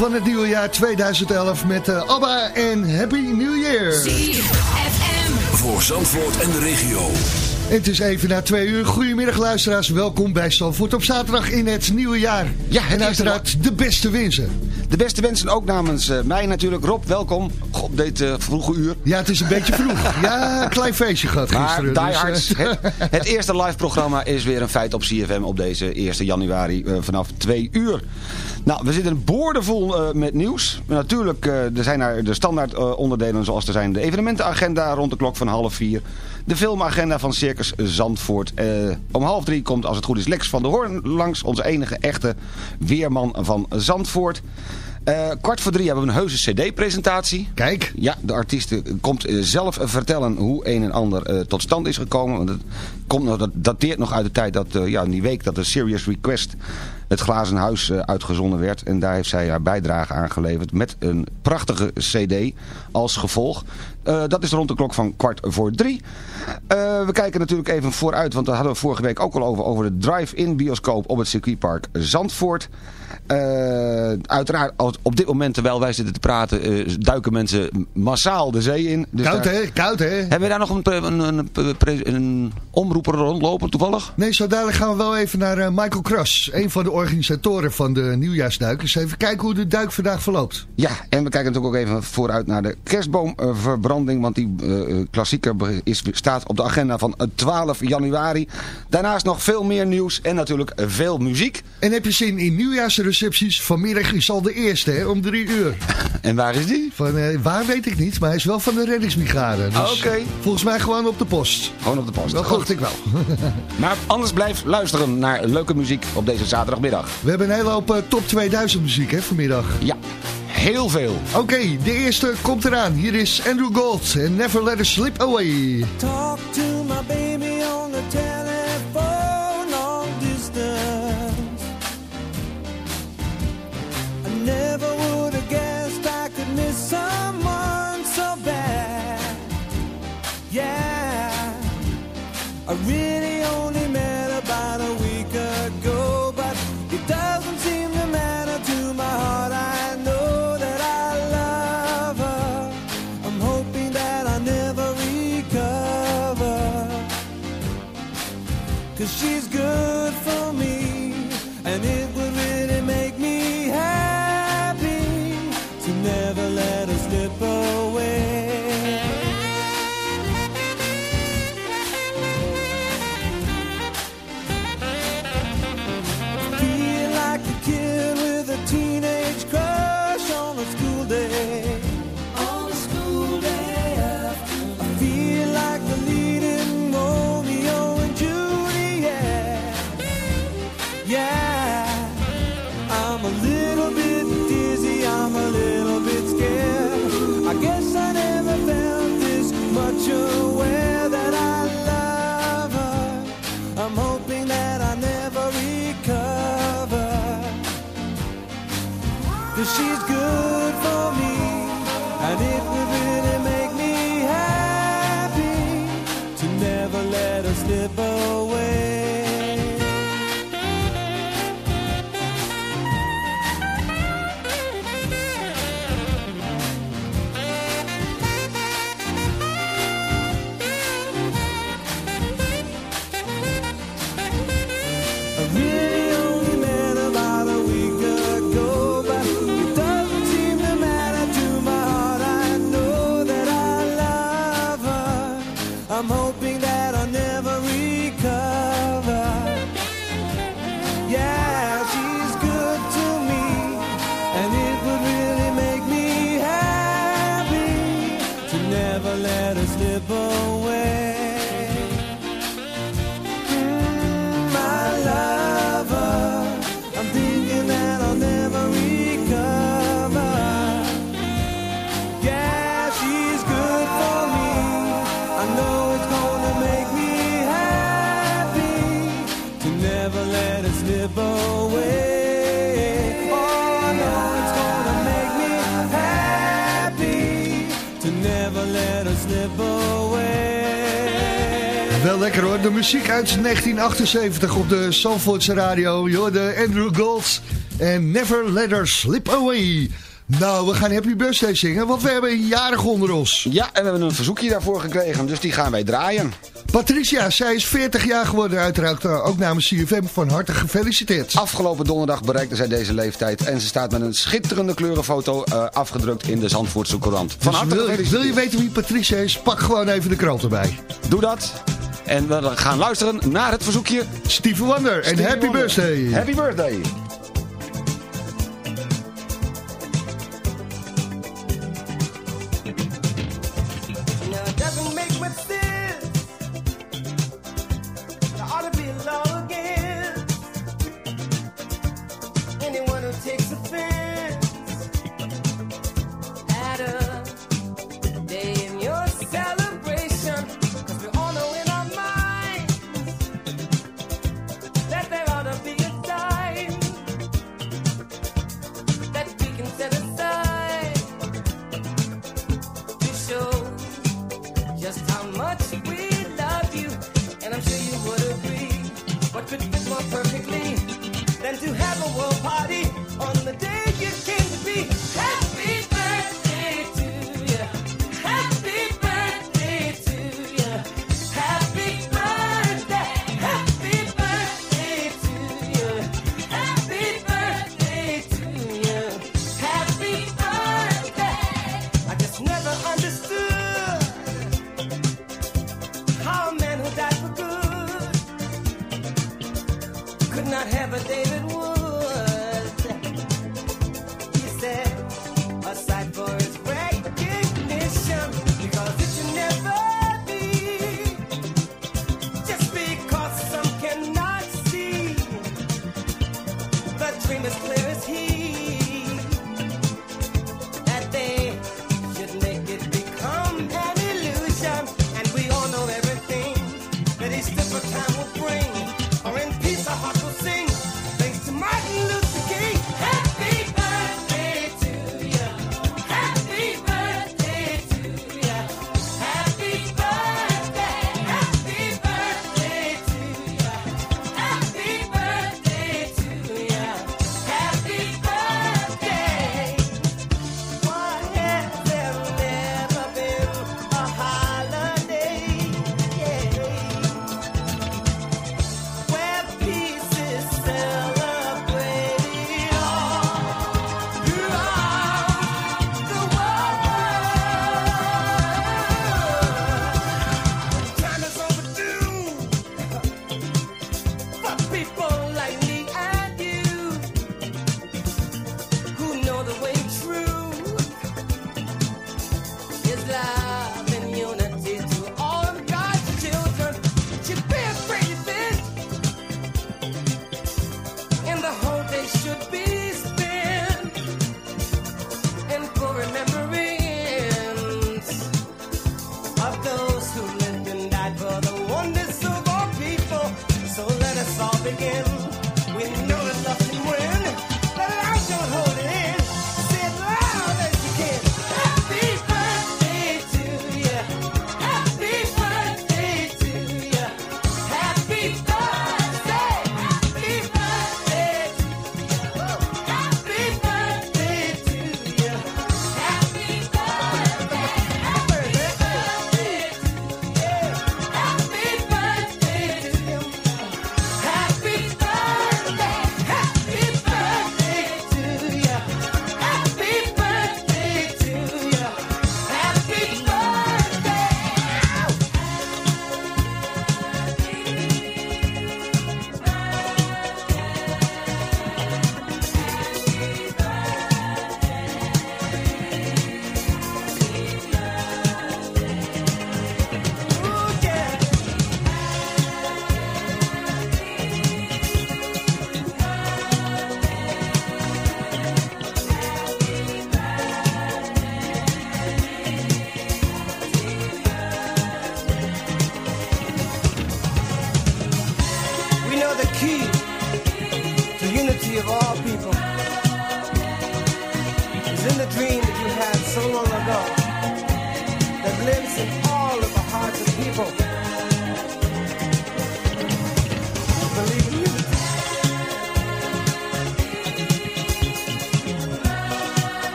Van het nieuwe jaar 2011 met eh, ABBA en Happy New Year. ZFM. Voor Zandvoort en de regio. En het is even na twee uur. Goedemiddag luisteraars, welkom bij Zandvoort op zaterdag in het nieuwe jaar. Ja, het en uiteraard de beste wensen. De beste wensen ook namens eh, mij natuurlijk. Rob, welkom op dit eh, vroege uur. Ja, het is een beetje vroeg. Ja, een klein feestje gehad Maar gisteren. Die dus, eh, Hards, het, het eerste live programma is weer een feit op CFM op deze 1 januari eh, vanaf 2 uur. Nou, we zitten boordevol eh met nieuws. Natuurlijk, eh, er zijn er de standaard eh, onderdelen zoals er zijn de evenementenagenda rond de klok van half vier. De filmagenda van Zandvoort. Eh, om half drie komt als het goed is Lex van der Hoorn langs. Onze enige echte weerman van Zandvoort. Eh, kwart voor drie hebben we een heuse cd-presentatie. Kijk, Ja, de artiest eh, komt zelf vertellen hoe een en ander tot stand is gekomen. Want het komt dat dateert nog uit de tijd dat, eh, ja, in die week dat de Serious Request het Glazen Huis uitgezonden werd. En daar heeft zij haar bijdrage aan geleverd met een prachtige cd als gevolg. Eh, dat is rond de klok van kwart voor drie. Eh, we kijken natuurlijk even vooruit, want daar hadden we vorige week ook al over, over de drive-in bioscoop op het circuitpark Zandvoort. Eh, uiteraard, als- op dit moment terwijl wij zitten te praten, eh, duiken mensen massaal de zee in. Dus koud daar- hè, koud hè. Hebben we daar nog een, een, een, omroeper rondlopen toevallig? Nee, zo dadelijk gaan we wel even naar eh, Michael Kras, een van de organisatoren van de nieuwjaarsduik. Dus even kijken hoe de duik vandaag verloopt. Ja, en we kijken natuurlijk ook even vooruit naar de kerstboomverbranding. Want die klassieker is, staat op de agenda van eh, 12 januari. Daarnaast nog veel meer nieuws en natuurlijk veel muziek. En heb je zin in nieuwjaarsrecepties? Vanmiddag is al de eerste, hè, om drie uur. En waar is die? Van, eh, waar weet ik niet, maar hij is wel van de reddingsbrigade. Dus Ah, Oké. Volgens mij gewoon op de post. Gewoon op de post. Dat dacht ik wel. Maar anders blijf luisteren naar leuke muziek op deze zaterdagmiddag. We hebben een hele hoop eh, top 2000 muziek hè, vanmiddag. Ja, heel veel. Oké, de eerste komt eraan. Hier is Andrew Gold en Never Let Us Slip Away. Talk to I really muziek uit 1978 op de Zandvoortse radio. Yo, de Andrew Golds en Never Let Her Slip Away. Nou, we gaan Happy Birthday zingen, want we hebben een jarig onder ons. Ja, en we hebben een verzoekje daarvoor gekregen, dus die gaan wij draaien. Patricia, zij is 40 jaar geworden, uiteraard eh, ook namens CFM van harte gefeliciteerd. Afgelopen donderdag bereikte zij deze leeftijd en ze staat met een schitterende kleurenfoto eh, afgedrukt in de Zandvoortse Courant. Van dus harte wil, wil je weten wie Patricia is, pak gewoon even de krant erbij. Doe dat. En we gaan luisteren naar het verzoekje... Steve Wonder en Happy Birthday. Happy Birthday.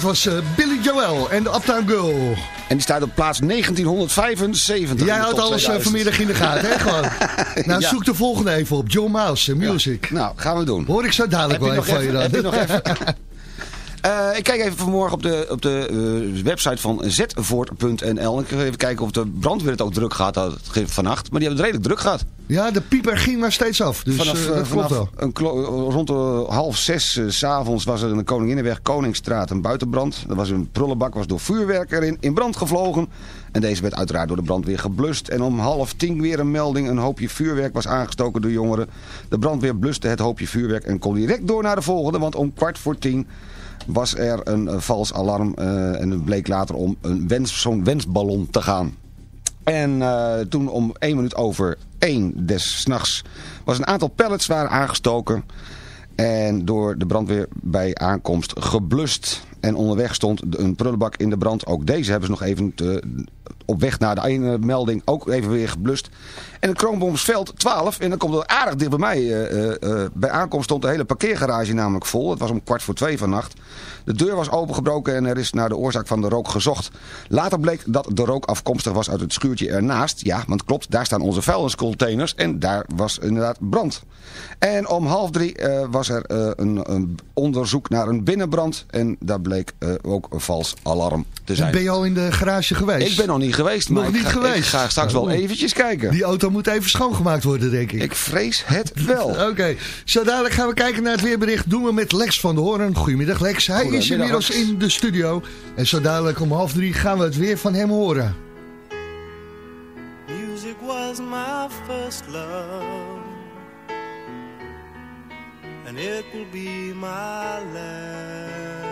Was eh, Billy Joel en de Uptown Girl. En die staat op plaats 1975. Jij houdt alles eh, 2000. vanmiddag in de gaten, hè gewoon. Nou, Ja. zoek de volgende even op. John Mouse, eh, Music. Nou, gaan we doen. Hoor ik zo dadelijk wel even van je dan. heb je nog even? Ik kijk even vanmorgen op de, op de website van zvoort.nl. Ik ga even kijken of de brandweer het ook druk gehad had vannacht. Maar die hebben het redelijk druk gehad. Ja, de pieper ging maar steeds af. Dus vanaf eh, eh, dat klopt vanaf wel. een rond de half zes s s'avonds was er in de Koninginnenweg Koningsstraat een buitenbrand. Er was een prullenbak, was door vuurwerk erin in brand gevlogen. En deze werd uiteraard door de brandweer geblust. En om half tien weer een melding. Een hoopje vuurwerk was aangestoken door jongeren. De brandweer bluste het hoopje vuurwerk en kon direct door naar de volgende. Want om kwart voor tien was er een eh, vals alarm. eh, en het bleek later om een wens, zo'n wensballon te gaan. En eh, toen om 1 minuut over 1 des s'nachts was een aantal pallets waren aangestoken. En door de brandweer bij aankomst geblust. En onderweg stond een prullenbak in de brand. Ook deze hebben ze nog even te- op weg naar de ene melding ook even weer geblust. En het Kroonbomsveld 12. En dan komt het aardig dicht bij mij. eh, eh, eh, bij aankomst stond de hele parkeergarage namelijk vol. Het was om kwart voor twee vannacht. De deur was opengebroken en er is naar de oorzaak van de rook gezocht. Later bleek dat de rook afkomstig was uit het schuurtje ernaast. Ja, want klopt, daar staan onze vuilniscontainers. En daar was inderdaad brand. En om half drie eh, was er eh, een, een onderzoek naar een binnenbrand. En daar bleek eh, ook een vals alarm te zijn. Ben je al in de garage geweest? Ik ben nog niet geweest, maar Nog ik niet ga, geweest? ik ga straks wel Oh. eventjes kijken. Die auto moet even schoongemaakt worden, denk ik. Ik vrees het wel. Oké, zo dadelijk gaan we kijken naar het weerbericht. Doen we met Lex van de Hoorn. Goedemiddag Lex, hij is inmiddels in de studio. En zo dadelijk om half drie gaan we het weer van hem horen. Music was my first love, and it will be my last.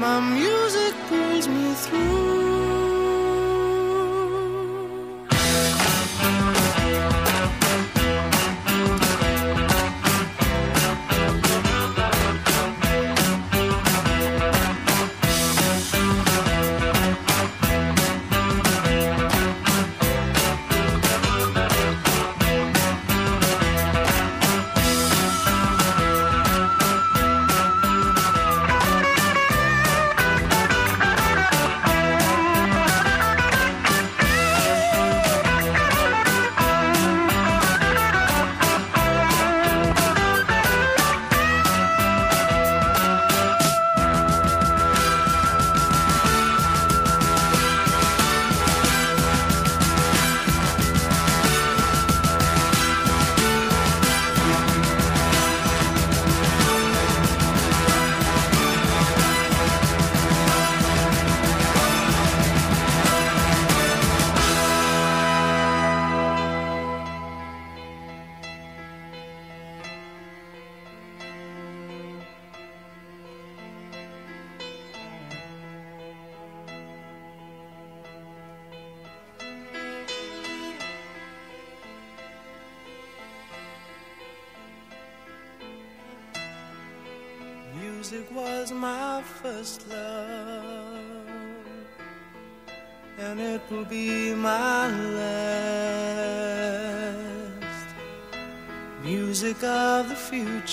my music pulls me through.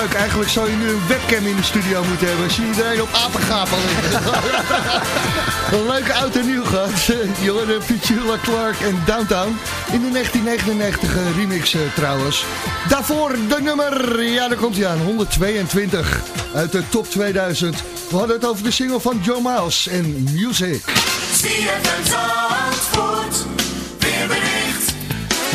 leuk. Eigenlijk zou je nu een webcam in de studio moeten hebben. Zie iedereen op apengapen liggen. een leuke oud en nieuw gehad. Je hoorde Petula Clark en Downtown. In de 1999 remix eh, trouwens. Daarvoor de nummer, ja daar komt hij aan, 122 uit de top 2000. We hadden het over de single van Joe Miles en Music.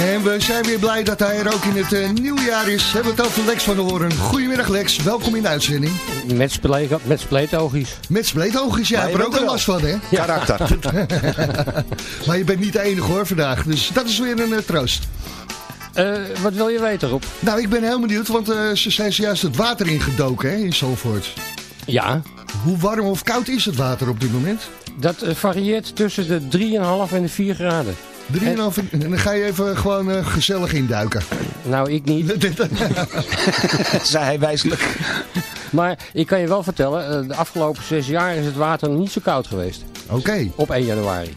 En we zijn weer blij dat hij er ook in het uh, nieuwjaar is. We hebben het over Lex van der Hoorn. Goedemiddag Lex, welkom in de uitzending. Met, sple met spleetoogjes. Met spleetoogjes, ja, Maar je heb er ook wel last van hè. Karakter. Maar je bent niet de enige hoor vandaag, dus dat is weer een eh, troost. Eh, wat wil je weten, Rob? Nou, ik ben heel benieuwd, want eh, ze zijn zojuist het water ingedoken hè, in Zalvoort. Ja, Hoe warm of koud is het water op dit moment? dat varieert tussen de 3,5 en de 4 graden. 3,5 en dan ga je even gewoon eh, gezellig induiken. Nou, ik niet. Zei hij wijselijk. Maar ik kan je wel vertellen, eh, de afgelopen 6 jaar is het water niet zo koud geweest. Oké, Op 1 januari.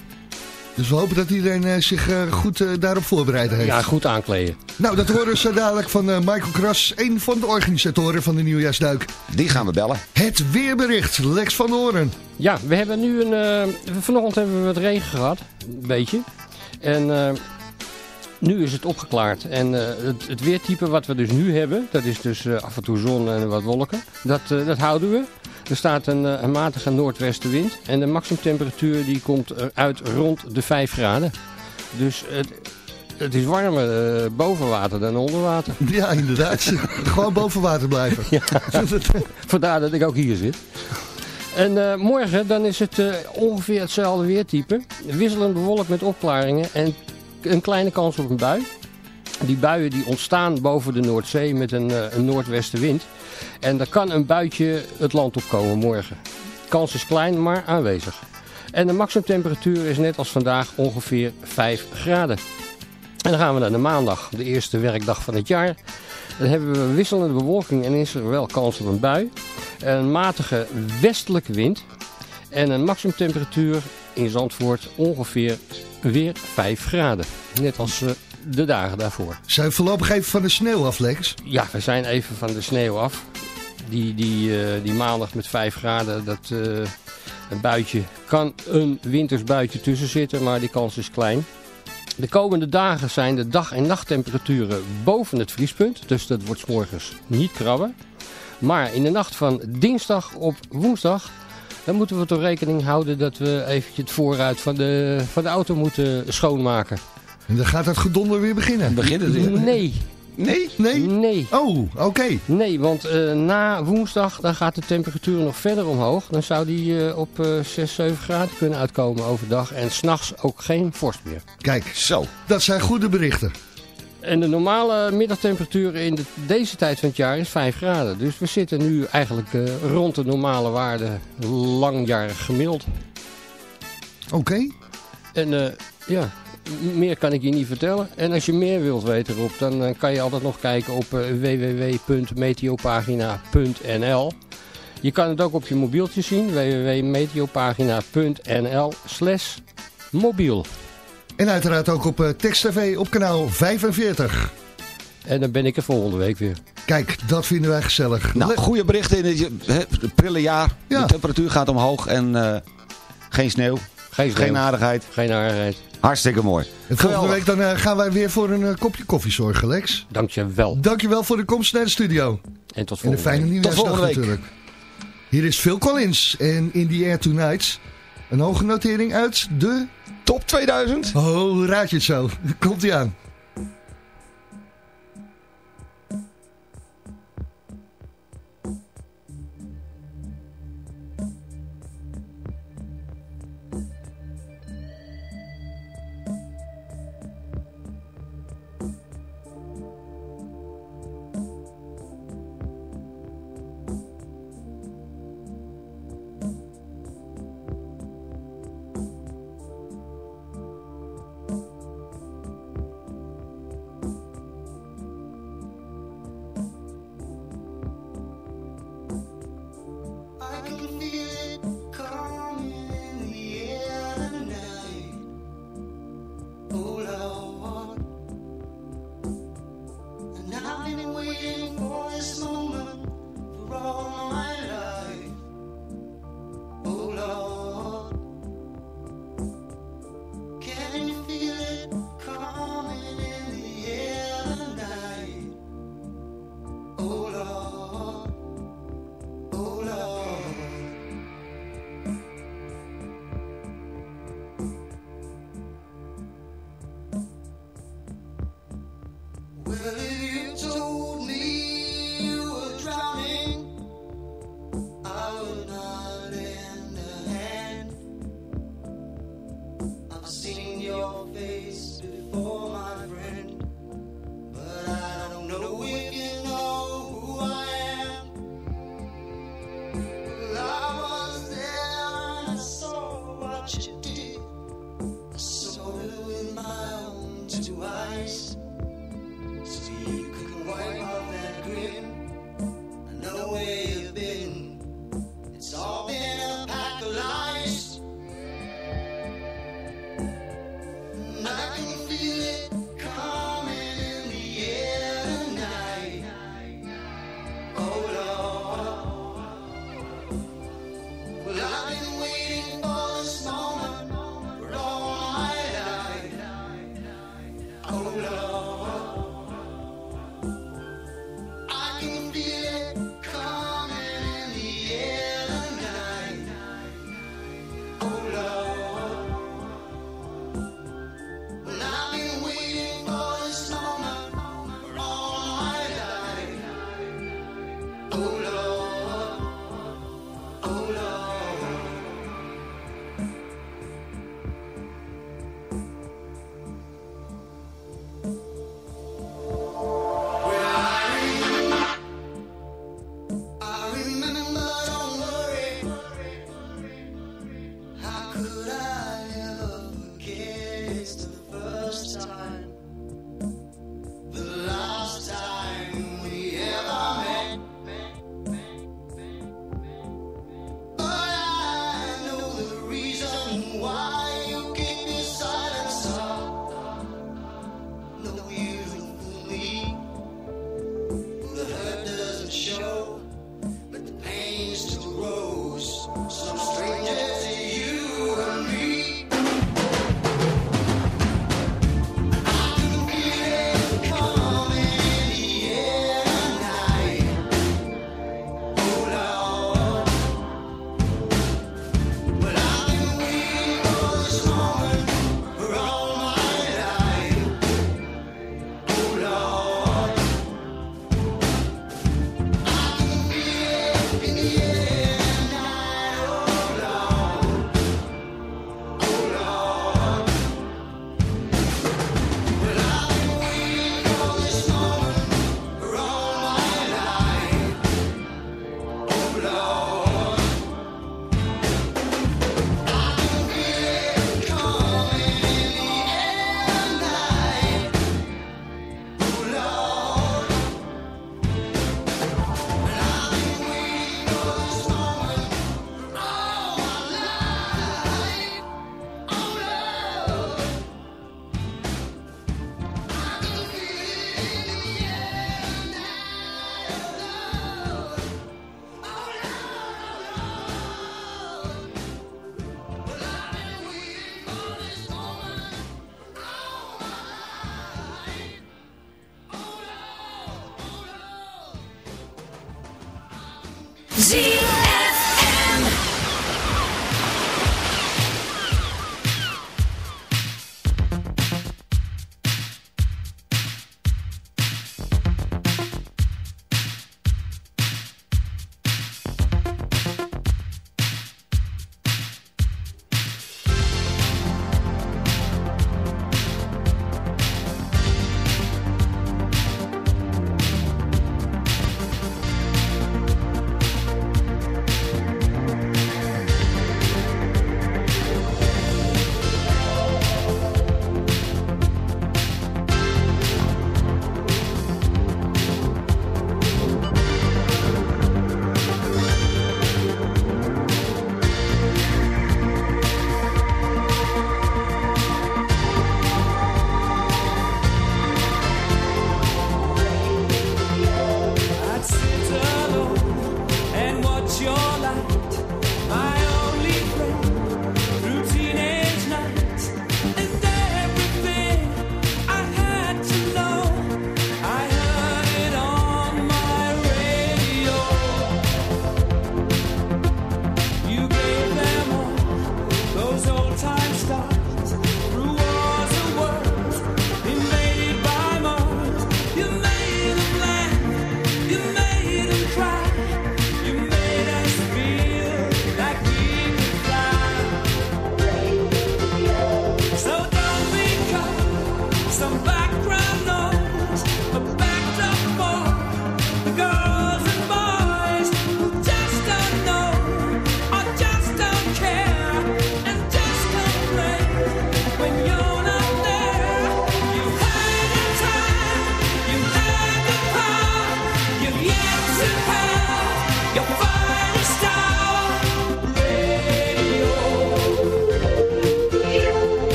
dus we hopen dat iedereen eh, zich goed daarop voorbereid heeft. Ja, goed aankleden. Nou, dat horen we zo dadelijk van Michael Kras, een van de organisatoren van de Nieuwjaarsduik. Die gaan we bellen. Het weerbericht, Lex van Oren. Ja, we hebben nu een... eh, vanochtend hebben we wat regen gehad. Een beetje. En eh, nu is het opgeklaard. En eh, het, het weertype wat we dus nu hebben, dat is dus eh, af en toe zon en wat wolken. Dat, dat houden we. Er staat een, een matige noordwestenwind. En de maximumtemperatuur die komt uit rond de 5 graden. Dus het, het is warmer boven water dan onder water. Ja, inderdaad. Gewoon boven water blijven. Vandaar dat ik ook hier zit. En eh, morgen dan is het eh, ongeveer hetzelfde weertype. Wisselend bewolkt met opklaringen en een kleine kans op een bui. Die buien die ontstaan boven de Noordzee met een, eh, een noordwestenwind. En er kan een buitje het land opkomen morgen. Kans is klein, maar aanwezig. En de maximumtemperatuur is net als vandaag ongeveer 5 graden. En dan gaan we naar de maandag, de eerste werkdag van het jaar. Dan hebben we wisselende bewolking en is er wel kans op een bui. Een matige westelijke wind. En een maximumtemperatuur in Zandvoort ongeveer weer 5 graden. Net als eh, de dagen daarvoor. Zijn we voorlopig even van de sneeuw af, Lex? Ja, we zijn even van de sneeuw af. Die, die, eh, die maandag met 5 graden, dat eh, een buitje kan een winters buitje tussen zitten, maar die kans is klein. De komende dagen zijn de dag- en nachttemperaturen boven het vriespunt, dus dat wordt 's morgens niet krabben. Maar in de nacht van dinsdag op woensdag, dan moeten we toch rekening houden dat we eventjes het voorruit van de, van de auto moeten schoonmaken. En dan gaat het gedonder weer beginnen. Begint het weer? Nee, Nee? Nee? nee. Oh, oké. Nee, want eh, na woensdag dan gaat de temperatuur nog verder omhoog. Dan zou die eh, op eh 6, 7 graden kunnen uitkomen overdag. En s'nachts ook geen vorst meer. Kijk, Zo. dat zijn goede berichten. En de normale middagtemperatuur in de, deze tijd van het jaar is 5 graden. Dus we zitten nu eigenlijk eh, rond de normale waarde langjarig gemiddeld. Oké. En eh, ja, meer kan ik je niet vertellen. En als je meer wilt weten Rob, dan eh, kan je altijd nog kijken op eh, www.meteopagina.nl. Je kan het ook op je mobieltje zien, www.meteopagina.nl slash mobiel. En uiteraard ook op uh, Text TV op kanaal 45. En dan ben ik er volgende week weer. Kijk, dat vinden wij gezellig. Nou, goede berichten in het prille jaar. Ja. De temperatuur gaat omhoog en eh, geen sneeuw. Geen, Geen aardigheid. geen aardigheid. Hartstikke mooi. En volgende week dan, eh, gaan wij weer voor een eh, kopje koffie zorgen, Lex. Dank je wel. Dankjewel voor de komst naar de studio. En tot En een volgende fijne week. volgende natuurlijk. Hier is Phil Collins en In the Air Tonight. Een hoge notering uit de... Top 2000. Oh, raad je het zo? Komt ie aan.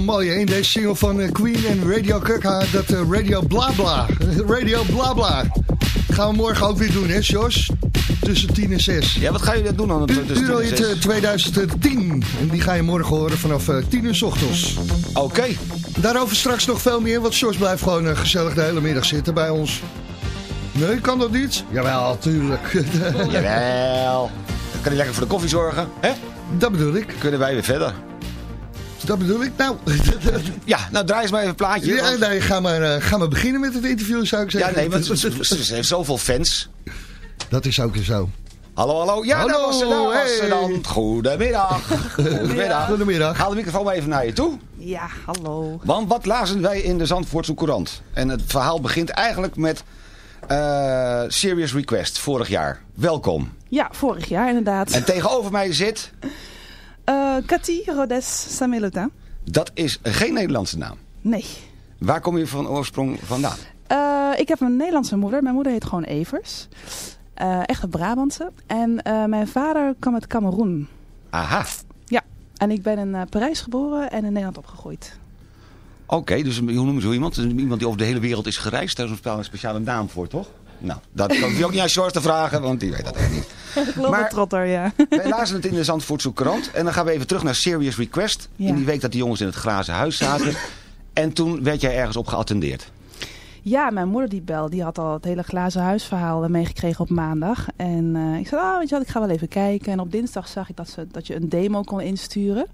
Vind ik wel mooi, hè? In deze single van eh, Queen en Radio Kaka, dat eh, Radio Blabla. Radio Blabla. Gaan we morgen ook weer doen, hè, Jos? Tussen 10 en 6. Ja, wat ga je doen dan? eh, 2010. En die ga je morgen horen vanaf eh, 10 uur s ochtends. Oké. Daarover straks nog veel meer, want Jos blijft gewoon eh, gezellig de hele middag zitten bij ons. Nee, kan dat niet? Jawel, tuurlijk. Jawel. Dan kan je lekker voor de koffie zorgen. Hè? dat bedoel ik. Kunnen wij weer verder. Dat bedoel ik. Nou, Ja, nou draai eens maar even een plaatje. ja, want- nee, ga, maar, eh, ga maar beginnen met het interview, zou ik ja, zeggen. nee, want ze, heeft zoveel fans. Dat is ook zo. Hallo, hallo. Ja, daar Hallo, was ze, daar was ze dan. Goedemiddag. Goedemiddag. Goedemiddag. Haal de microfoon maar even naar je toe. Ja, hallo. Want wat lazen wij in de Zandvoortse Courant? En het verhaal begint eigenlijk met eh, Serious Request, vorig jaar. Welkom. Ja, vorig jaar inderdaad. En tegenover mij zit, Cathy Rodes Samelutin. dat is geen Nederlandse naam. Nee. Waar kom je van oorsprong vandaan? Eh, ik heb een Nederlandse moeder. Mijn moeder heet gewoon Evers. Eh echt een Brabantse. En eh, mijn vader kwam uit Cameroen. Aha. Ja. En ik ben in Parijs geboren en in Nederland opgegroeid. Oké, dus hoe noemen ze zo iemand? Iemand die over de hele wereld is gereisd. Daar is een speciale naam voor, toch? Nou, dat kan je ook niet aan George te vragen, want die weet dat echt niet. Globetrotter, ja. Wij lazen het in de Zandvoortse krant. En dan gaan we even terug naar Serious Request. Ja. In die week dat die jongens in het glazen huis zaten. En toen werd jij ergens op geattendeerd. Ja, mijn moeder die bel, die had al het hele glazen huisverhaal eh, meegekregen op maandag. En eh, ik zei, ah, weet je wat, ik ga wel even kijken. En op dinsdag zag ik dat, ze, dat je een demo kon insturen.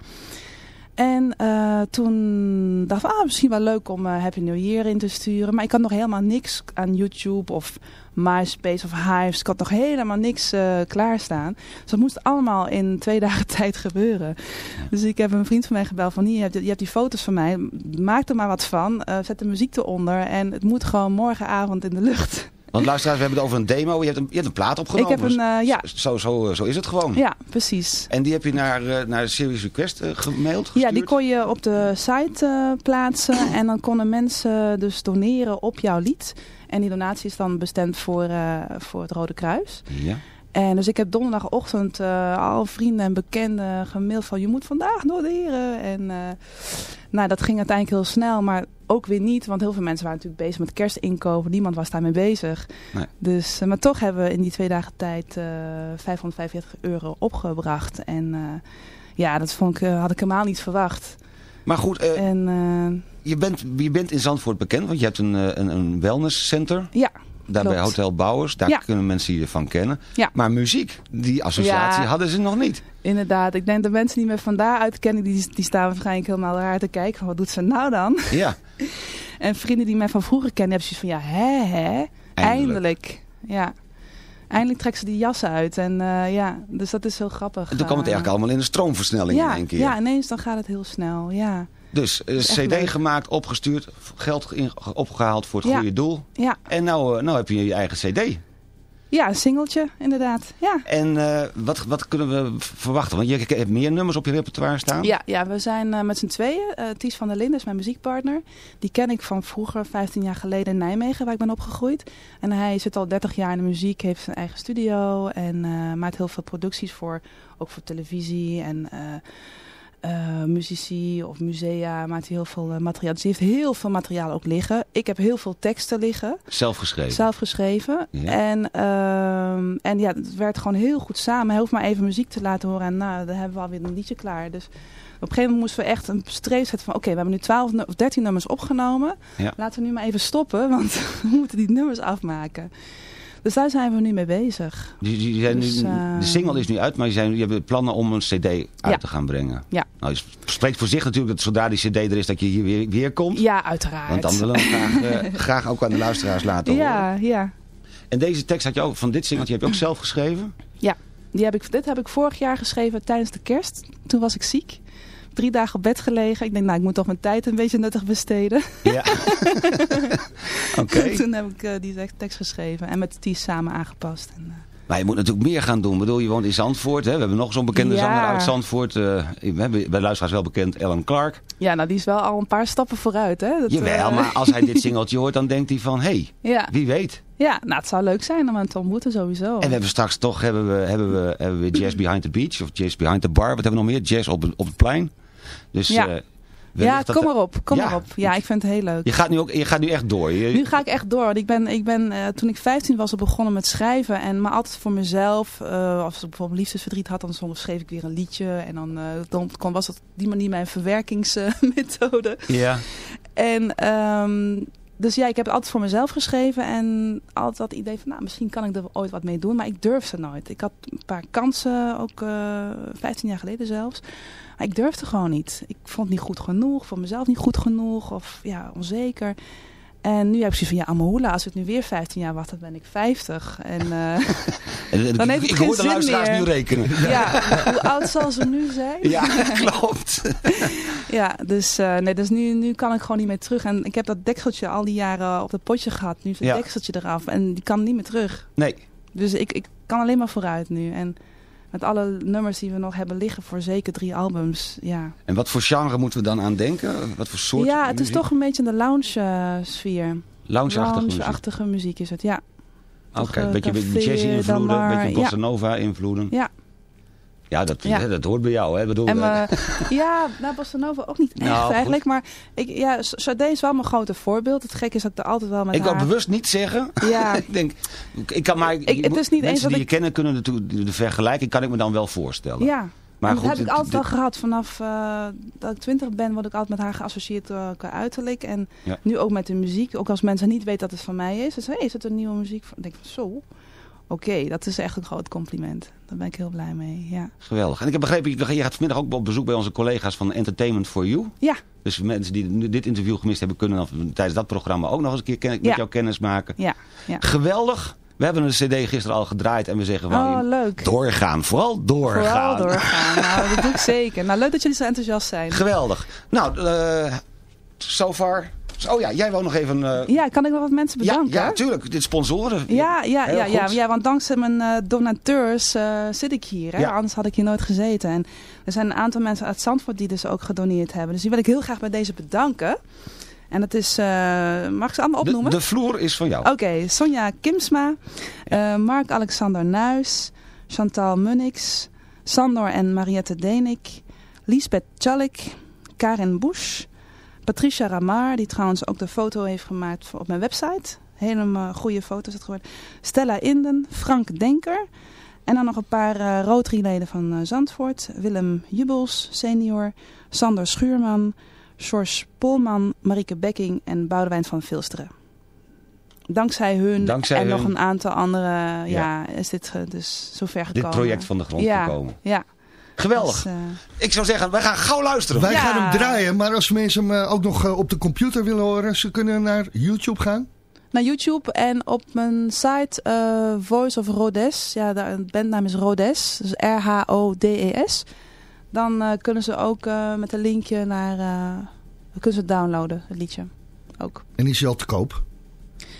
En eh, toen dacht ik, ah, misschien wel leuk om eh, Happy New Year in te sturen. Maar ik had nog helemaal niks aan YouTube of MySpace of Hives. Ik had nog helemaal niks eh, klaarstaan. Dus dat moest allemaal in twee dagen tijd gebeuren. Dus ik heb een vriend van mij gebeld van, hier, je hebt, je hebt die foto's van mij. Maak er maar wat van. zet de muziek eronder. En het moet gewoon morgenavond in de lucht. Want luisteraars, we hebben het over een demo. Je hebt een, je hebt een plaat opgenomen. Ik heb een, eh, ja. Zo, zo, zo is het gewoon. Ja, precies. En die heb je naar, eh, naar Serious Request eh, gemaild? Ja, die kon je op de site eh, plaatsen. En dan konden mensen dus doneren op jouw lied. En die donatie is dan bestemd voor, eh, voor het Rode Kruis. Ja. En dus ik heb donderdagochtend eh, al vrienden en bekenden gemaild van je moet vandaag doneren. En eh, nou, dat ging uiteindelijk heel snel, maar ook weer niet. Want heel veel mensen waren natuurlijk bezig met kerstinkopen. Niemand was daarmee bezig. Nee. Dus, eh, maar toch hebben we in die twee dagen tijd eh 545 euro opgebracht. En ja, dat vond ik, had ik helemaal niet verwacht. Maar goed, En je, bent, je bent in Zandvoort bekend, want je hebt een, een, een wellnesscenter. ja, Daar bij. Hotel Bouwers, daar Ja. kunnen mensen je van kennen. Ja. Maar muziek, die associatie Ja. hadden ze nog niet. Inderdaad, ik denk dat mensen die me van daaruit kennen, die, die staan waarschijnlijk helemaal raar te kijken van wat doet ze nou dan? Ja, En vrienden die mij van vroeger kennen, hebben zoiets van ja, hè, hè, eindelijk. Ja, eindelijk trekken ze die jassen uit. En eh, ja, dus dat is heel grappig. en toen kwam het Eh, eigenlijk allemaal in een stroomversnelling ja, in één keer. Ja, ineens dan gaat het heel snel, ja. Dus eh, is echt cd leuk. gemaakt, opgestuurd, geld opgehaald voor het Ja. goede doel. Ja, En nou, eh, nou heb je je eigen cd. Ja, een singeltje, inderdaad. Ja. En eh, wat, wat kunnen we verwachten? Want je hebt meer nummers op je repertoire staan. Ja, ja, we zijn eh, met z'n tweeën. Eh Ties van der Linden is mijn muziekpartner. Die ken ik van vroeger, 15 jaar geleden in Nijmegen, waar ik ben opgegroeid. En hij zit al 30 jaar in de muziek, heeft zijn eigen studio en eh, maakt heel veel producties voor, ook voor televisie en eh, muzici of musea. Maakt heel veel eh, materiaal. Dus hij heeft heel veel materiaal ook liggen. Ik heb heel veel teksten liggen. Zelf geschreven. Zelf geschreven. Ja. En, ehm, en ja, het werd gewoon heel goed samen. Hij hoeft maar even muziek te laten horen. En nou, dan hebben we alweer een liedje klaar. Dus op een gegeven moment moesten we echt een streef zetten van... Oké, we hebben nu 12 nu- of 13 nummers opgenomen. Ja. Laten we nu maar even stoppen, want we moeten die nummers afmaken. Dus daar zijn we nu mee bezig. Die, die zijn nu- Dus, eh, de single is nu uit, maar je, zijn, je hebt plannen om een cd uit Ja. te gaan brengen. Ja. Nou, het spreekt voor zich natuurlijk dat zodra die cd er is dat je hier weer, weer komt. Ja, uiteraard. Want dan willen we graag, eh, graag ook aan de luisteraars laten horen. Ja, ja. En deze tekst had je ook, van dit singeltje heb je ook zelf geschreven? Ja, die heb ik, dit heb ik vorig jaar geschreven tijdens de kerst. Toen was ik ziek. Drie dagen op bed gelegen. Ik denk, nou, ik moet toch mijn tijd een beetje nuttig besteden. Ja. Oké. Toen heb ik eh, die tek- tekst geschreven en met Ties samen aangepast. En, eh, Maar je moet natuurlijk meer gaan doen. Ik bedoel, je woont in Zandvoort. Hè? We hebben nog zo'n bekende Ja. zanger uit Zandvoort. eh, we hebben bij luisteraars wel bekend, Ellen Clark. ja, nou, die is wel al een paar stappen vooruit. Hè? Dat, Jawel, maar als hij dit singeltje hoort, dan denkt hij van... Hé, hey, Ja, wie weet. ja, nou, het zou leuk zijn om hem te ontmoeten sowieso. En we hebben straks toch hebben we, hebben we, hebben we Jazz Behind the Beach of Jazz Behind the Bar. Wat hebben we nog meer? Jazz op, op het plein. Dus Ja. eh, ja, kom erop, kom Ja. erop. Ja, ik vind het heel leuk. Je gaat nu, ook, je gaat nu echt door. Je, Nu ga ik echt door. Want ik ben, ik ben, eh, toen ik 15 was, al begonnen met schrijven. En, maar altijd voor mezelf. Eh, als ik bijvoorbeeld liefdesverdriet had, dan soms schreef ik weer een liedje. En dan, dan kon, was dat op die manier mijn verwerkingsmethode. Ja. En ehm, dus ja, ik heb het altijd voor mezelf geschreven. En altijd dat idee van, nou, misschien kan ik er ooit wat mee doen. Maar ik durfde nooit. Ik had een paar kansen, ook eh 15 jaar geleden zelfs. Maar ik durfde gewoon niet. Ik vond het niet goed genoeg, voor mezelf niet goed genoeg. Of ja, onzeker. En nu heb ik zoiets van, ja, Amahula, als ik nu weer 15 jaar wacht, dan ben ik 50. En eh, En, Dan heeft het ik hoor de luisteraars meer. nu rekenen. ja, hoe oud zal ze nu zijn? Ja, klopt. Ja, dus, eh, nee, dus nu, nu kan ik gewoon niet meer terug. En ik heb dat dekseltje al die jaren op het potje gehad. Nu is het Ja. dekseltje eraf en die kan niet meer terug. Nee. Dus ik, ik kan alleen maar vooruit nu. En met alle nummers die we nog hebben liggen voor zeker drie albums, ja. En wat voor genre moeten we dan aan denken? Wat voor soort ja, het is toch een beetje de lounge eh, sfeer. Lounge-achtige muziek. Is het, ja. Oké, eh, een beetje café, jazz-invloeden, dan een beetje bossa nova-invloeden. Ja. Ja, dat, Ja. hè, dat hoort bij jou. Hè? Ik Bedoel, En me, ja, nou, Bossa Nova ook niet echt Nou, goed. eigenlijk. Maar ik, ja, Sade is wel mijn grote voorbeeld. Het gekke is dat ik er altijd wel met ik wil haar... bewust niet zeggen. Ja, ik denk, ik kan maar, Ik- het is niet eens mensen dat die ik- je kennen kunnen de, de, vergelijking kan ik me dan wel voorstellen. ja. Maar goed, dat heb ik altijd wel dit- gehad. Vanaf eh, dat ik twintig ben, word ik altijd met haar geassocieerd eh, qua uiterlijk. En Ja. nu ook met de muziek. Ook als mensen niet weten dat het van mij is. Dan zeggen, hey, is het een nieuwe muziek? Dan denk ik, van, zo. Oké, dat is echt een groot compliment. Daar ben ik heel blij mee, ja. Geweldig. En ik heb begrepen, je je gaat vanmiddag ook op bezoek bij onze collega's van Entertainment for You. Ja, Dus mensen die dit interview gemist hebben, kunnen tijdens dat programma ook nog eens een keer met Ja. jou kennis maken. ja, ja. Geweldig. We hebben een cd gisteren al gedraaid en we zeggen van Oh, leuk. doorgaan. Vooral doorgaan. Vooral doorgaan. nou, dat doe ik zeker. Nou, leuk dat jullie zo enthousiast zijn. Geweldig. Nou, eh so far. Oh ja, jij wou nog even... eh, Ja, kan ik nog wat mensen bedanken? ja, tuurlijk. Dit sponsoren. Ja, ja, ja, ja, want dankzij mijn eh, donateurs eh, zit ik hier. Hè? Anders had ik hier nooit gezeten. En er zijn een aantal mensen uit Zandvoort die dus ook gedoneerd hebben. Dus die wil ik heel graag bij deze bedanken. En dat is, mag ik ze allemaal opnoemen? de vloer is van jou. Oké, Sonja Kimsma, eh, Mark-Alexander Nuis, Chantal Munnix, Sandor en Mariette Denik, Lisbeth Tjalik, Karin Busch, Patricia Ramar, die trouwens ook de foto heeft gemaakt op mijn website. Helemaal goede foto's het geworden. Stella Inden, Frank Denker. En dan nog een paar eh Rotary-leden van eh, Zandvoort. Willem Jubels, senior. Sander Schuurman. George Polman, Marieke Bekking en Boudewijn van Vilsteren. Dankzij hun Dankzij en hun. nog een aantal andere ja. is dit ge- dus zover gekomen. Dit project van de grond ja, gekomen. Ja. Geweldig. Dus, eh, Ik zou zeggen, wij gaan gauw luisteren. Wij Ja. gaan hem draaien, maar als mensen hem eh, ook nog eh, op de computer willen horen, ze kunnen naar YouTube gaan. naar YouTube en op mijn site eh, Voice of Rhodes. Ja, de bandnaam is Rhodes. Dus R-H-O-D-E-S. Dan eh, kunnen ze ook eh, met een linkje naar... eh, dan kunnen ze het downloaden, het liedje. Ook. En is hij al te koop?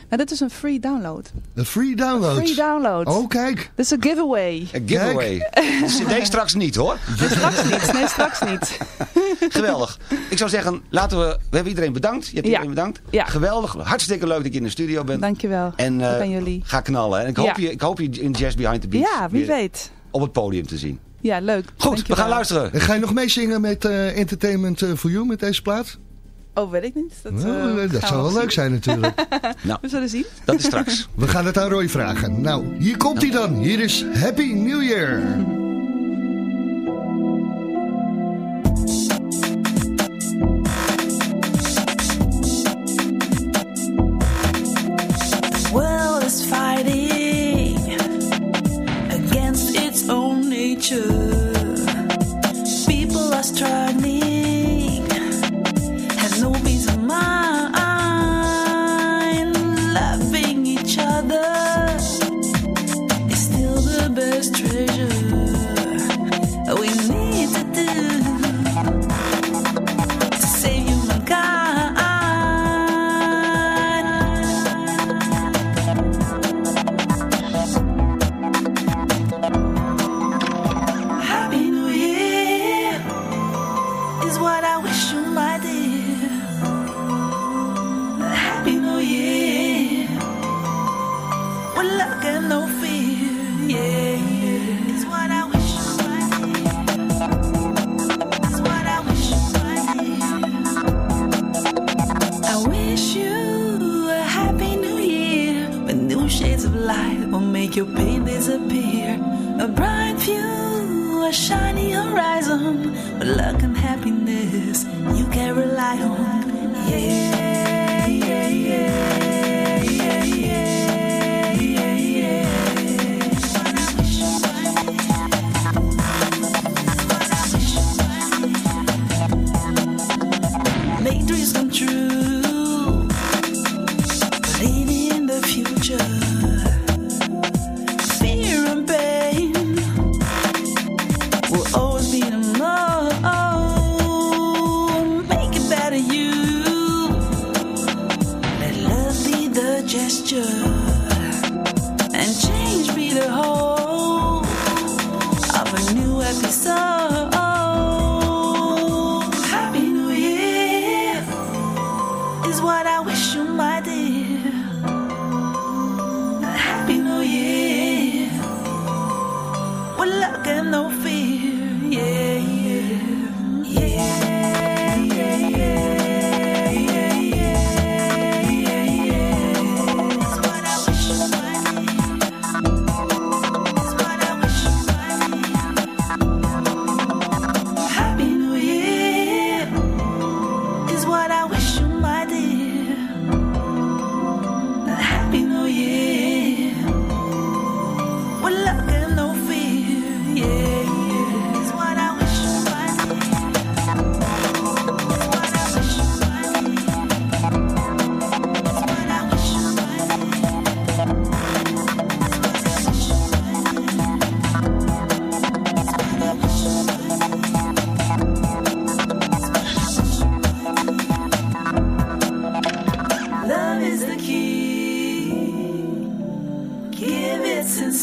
Nou, dit is een free download. Een free download. Free download. Oh, kijk. Dit is een giveaway. Een giveaway. Cd straks niet hoor. Straks niet. Nee, straks niet. Geweldig. Ik zou zeggen, laten we... We hebben iedereen bedankt. Je hebt Ja. iedereen bedankt. Ja. Geweldig. Hartstikke leuk dat je in de studio bent. Dankjewel. En eh, Ook aan jullie. ga knallen. En ik hoop, Ja. je, ik hoop je in Jazz Behind the Beats Ja, wie weet. op het podium te zien. Ja, leuk. Goed, we gaan luisteren. En ga je nog meezingen met eh, Entertainment eh, for You met deze plaat? Oh, weet ik niet. Dat, Nou, eh, dat zou wel leuk zijn natuurlijk. Nou, We zullen zien. dat is straks. We gaan het aan Roy vragen. Nou, hier komt hij dan. Hier is Happy New Year. world is fighting against its own nature. Your pain disappear. A bright view, a shiny horizon with luck and happiness you can rely on. Yeah,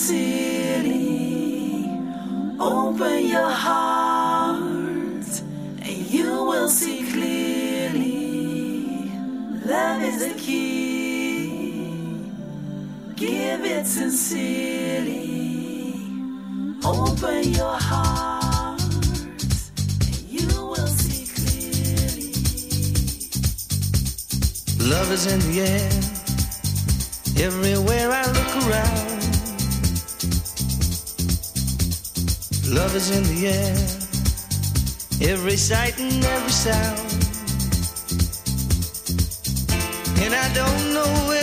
it sincerely. Open your heart and you will see clearly. Love is the key. Give it sincerely. Open your heart and you will see clearly. Love is in the air. Everywhere I look around. Love is in the air. Every sight and every sound. And I don't know if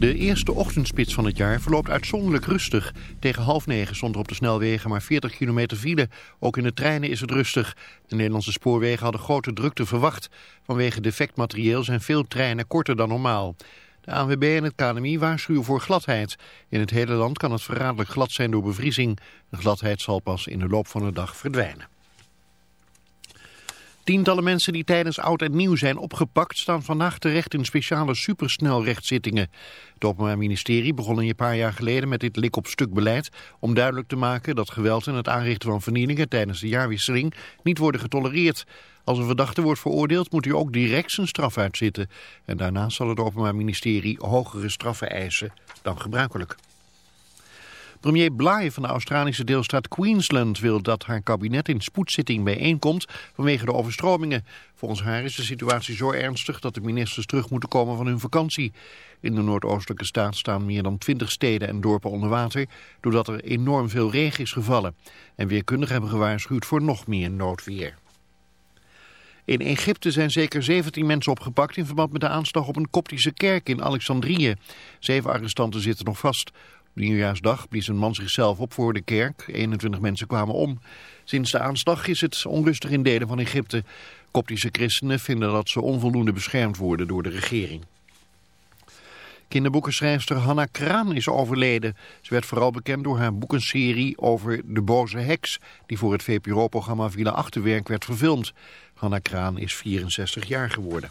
De eerste ochtendspits van het jaar verloopt uitzonderlijk rustig. Tegen half negen stond er op de snelwegen maar 40 kilometer file. Ook in de treinen is het rustig. De Nederlandse spoorwegen hadden grote drukte verwacht. Vanwege defect materieel zijn veel treinen korter dan normaal. De ANWB en het KNMI waarschuwen voor gladheid. In het hele land kan het verraderlijk glad zijn door bevriezing. De gladheid zal pas in de loop van de dag verdwijnen. Tientallen mensen die tijdens oud en nieuw zijn opgepakt staan vandaag terecht in speciale supersnelrechtzittingen. Het Openbaar Ministerie begon een paar jaar geleden met dit lik-op-stuk beleid om duidelijk te maken dat geweld en het aanrichten van vernielingen tijdens de jaarwisseling niet worden getolereerd. Als een verdachte wordt veroordeeld moet hij ook direct zijn straf uitzitten. En daarnaast zal het Openbaar Ministerie hogere straffen eisen dan gebruikelijk. Premier Bly van de Australische deelstaat Queensland wil dat haar kabinet in spoedzitting bijeenkomt vanwege de overstromingen. Volgens haar is de situatie zo ernstig dat de ministers terug moeten komen van hun vakantie. In de noordoostelijke staat staan meer dan 20 steden en dorpen onder water doordat er enorm veel regen is gevallen. En weerkundigen hebben gewaarschuwd voor nog meer noodweer. In Egypte zijn zeker 17 mensen opgepakt in verband met de aanslag op een koptische kerk in Alexandrië. Zeven arrestanten zitten nog vast. Nieuwjaarsdag blies een man zichzelf op voor de kerk. 21 mensen kwamen om. Sinds de aanslag is het onrustig in delen van Egypte. Koptische christenen vinden dat ze onvoldoende beschermd worden door de regering. Kinderboekenschrijfster Hanna Kraan is overleden. Ze werd vooral bekend door haar boekenserie over de boze heks... die voor het VPRO-programma Villa Achterwerk werd verfilmd. Hanna Kraan is 64 jaar geworden.